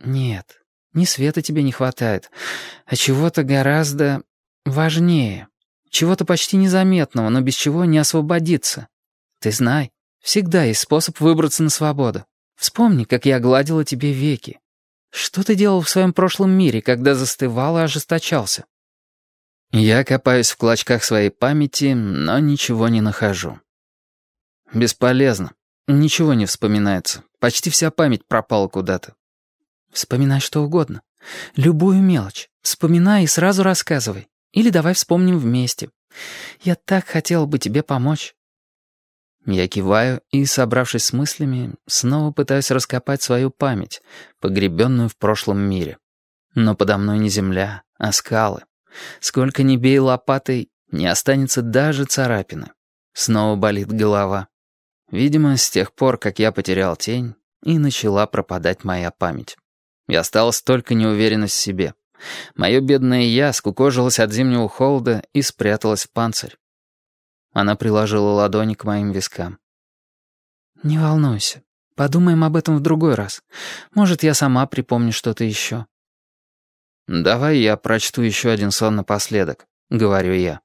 Нет, не света тебе не хватает, а чего-то гораздо важнее. Чего-то почти незаметного, но без чего не освободиться. Ты знай, всегда есть способ выбраться на свободу. Вспомни, как я гладила тебе веки. Что ты делал в своем прошлом мире, когда застывал и ожесточался? Я копаюсь в клочках своей памяти, но ничего не нахожу. Бесполезно. Ничего не вспоминается. Почти вся память пропала куда-то. Вспоминай что угодно. Любую мелочь. Вспоминай и сразу рассказывай. Или давай вспомним вместе. Я так хотел бы тебе помочь». Я киваю и, собравшись с мыслями, снова пытаюсь раскопать свою память, погребенную в прошлом мире. Но подо мной не земля, а скалы. Сколько ни бей лопатой, не останется даже царапины. Снова болит голова. Видимо, с тех пор, как я потерял тень, и начала пропадать моя память. И осталась только неуверенность в себе. Мое бедное «я» скукожилось от зимнего холода и спряталось в панцирь. Она приложила ладони к моим вискам. «Не волнуйся. Подумаем об этом в другой раз. Может, я сама припомню что-то еще». «Давай я прочту еще один сон напоследок», — говорю я.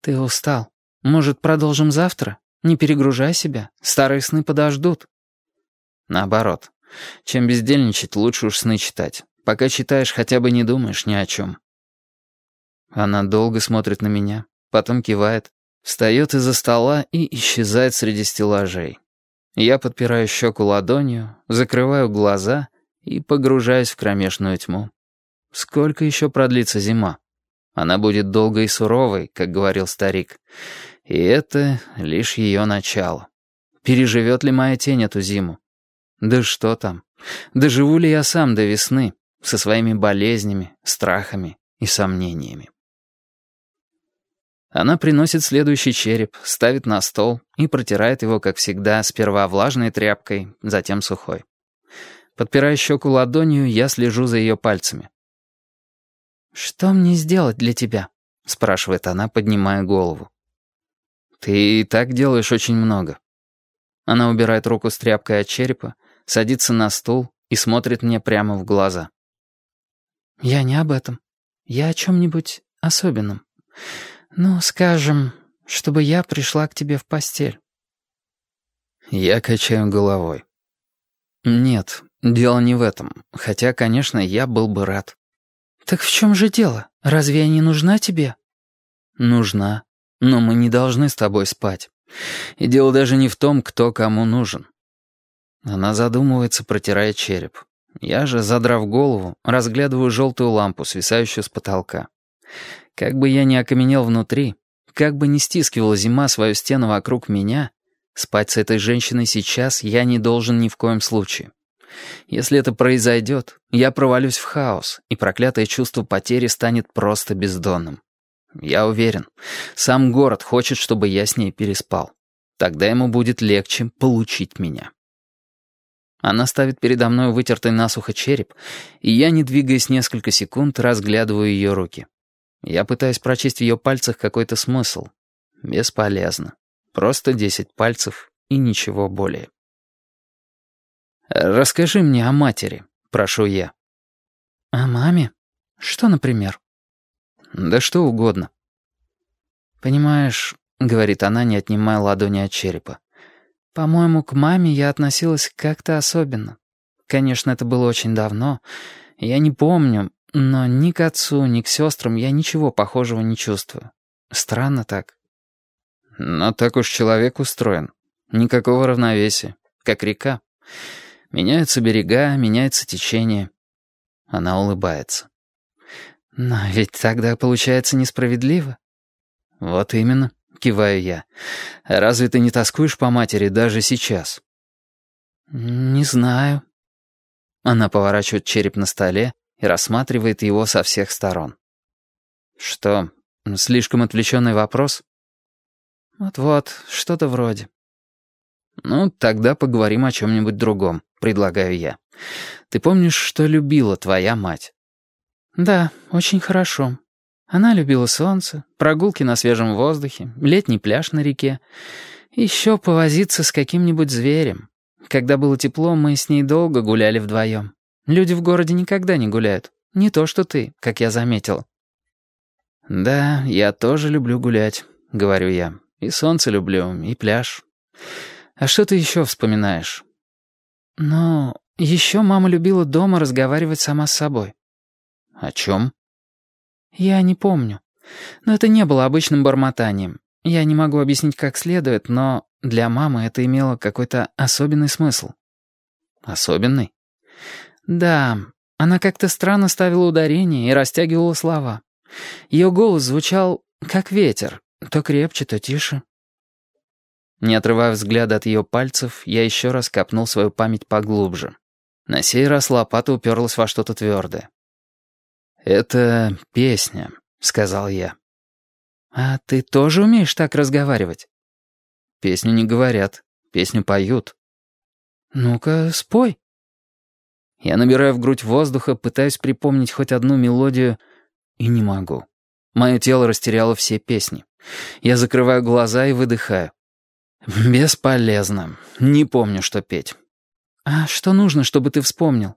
«Ты устал. Может, продолжим завтра? Не перегружай себя. Старые сны подождут». «Наоборот. Чем бездельничать, лучше уж сны читать. Пока читаешь, хотя бы не думаешь ни о чем. Она долго смотрит на меня, потом кивает, встает из-за стола и исчезает среди стеллажей. Я подпираю щеку ладонью, закрываю глаза и погружаюсь в кромешную тьму. Сколько еще продлится зима? Она будет долгой и суровой, как говорил старик. И это лишь ее начало. Переживет ли моя тень эту зиму? Да что там? Доживу ли я сам до весны, со своими болезнями, страхами и сомнениями? Она приносит следующий череп, ставит на стол и протирает его, как всегда, сперва влажной тряпкой, затем сухой. Подпирая щеку ладонью, я слежу за ее пальцами. «Что мне сделать для тебя?» — спрашивает она, поднимая голову. «Ты и так делаешь очень много». Она убирает руку с тряпкой от черепа, садится на стул и смотрит мне прямо в глаза. «Я не об этом. Я о чем-нибудь особенном. Ну, скажем, чтобы я пришла к тебе в постель». Я качаю головой. «Нет, дело не в этом. Хотя, конечно, я был бы рад». «Так в чем же дело? Разве я не нужна тебе?» «Нужна. Но мы не должны с тобой спать. И дело даже не в том, кто кому нужен. Она задумывается, протирая череп. Я же, задрав голову, разглядываю желтую лампу, свисающую с потолка. Как бы я ни окаменел внутри, как бы ни стискивала зима свою стену вокруг меня, спать с этой женщиной сейчас я не должен ни в коем случае. Если это произойдет, я провалюсь в хаос, и проклятое чувство потери станет просто бездонным. Я уверен, сам город хочет, чтобы я с ней переспал. Тогда ему будет легче получить меня. Она ставит передо мной вытертый насухо череп, и я, не двигаясь несколько секунд, разглядываю ее руки. Я пытаюсь прочесть в ее пальцах какой-то смысл. Бесполезно. Просто десять пальцев и ничего более. «Расскажи мне о матери», — прошу я. «О маме? Что, например?» «Да что угодно». «Понимаешь», — говорит она, не отнимая ладони от черепа, по-моему, к маме я относилась как-то особенно. Конечно, это было очень давно. Я не помню, но ни к отцу, ни к сестрам я ничего похожего не чувствую. Странно так. Но так уж человек устроен. Никакого равновесия. Как река. Меняются берега, меняется течение. Она улыбается. Но ведь тогда получается несправедливо. Вот именно. — киваю я. «Разве ты не тоскуешь по матери даже сейчас?» «Не знаю». Она поворачивает череп на столе и рассматривает его со всех сторон. «Что, слишком отвлеченный вопрос?» «Вот-вот, что-то вроде». «Ну, тогда поговорим о чем-нибудь другом», — предлагаю я. «Ты помнишь, что любила твоя мать?» «Да, очень хорошо», она любила солнце, прогулки на свежем воздухе, летний пляж на реке. Еще повозиться с каким-нибудь зверем. Когда было тепло, мы с ней долго гуляли вдвоем. Люди в городе никогда не гуляют. Не то что ты, как я заметил. «Да, я тоже люблю гулять», — говорю я. «И солнце люблю, и пляж. А что ты еще вспоминаешь?» «Ну, еще мама любила дома разговаривать сама с собой». «О чем?» «Я не помню. Но это не было обычным бормотанием. Я не могу объяснить как следует, но для мамы это имело какой-то особенный смысл». «Особенный?» «Да, она как-то странно ставила ударение и растягивала слова. Ее голос звучал как ветер, то крепче, то тише». Не отрывая взгляда от ее пальцев, я еще раз копнул свою память поглубже. На сей раз лопата уперлась во что-то твердое. «Это песня», — сказал я. «А ты тоже умеешь так разговаривать?» «Песню не говорят, песню поют». «Ну-ка, спой». Я набираю в грудь воздуха, пытаюсь припомнить хоть одну мелодию, и не могу. Мое тело растеряло все песни. Я закрываю глаза и выдыхаю. «Бесполезно. Не помню, что петь». «А что нужно, чтобы ты вспомнил?»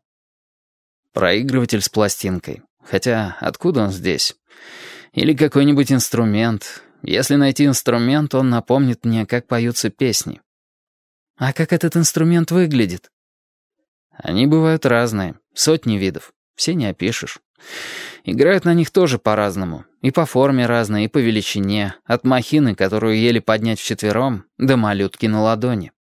«Проигрыватель с пластинкой. Хотя откуда он здесь? Или какой-нибудь инструмент. Если найти инструмент, он напомнит мне, как поются песни». «А как этот инструмент выглядит?» «Они бывают разные. Сотни видов. Все не опишешь». Играют на них тоже по-разному. И по форме разные, и по величине. От махины, которую еле поднять вчетвером, до малютки на ладони.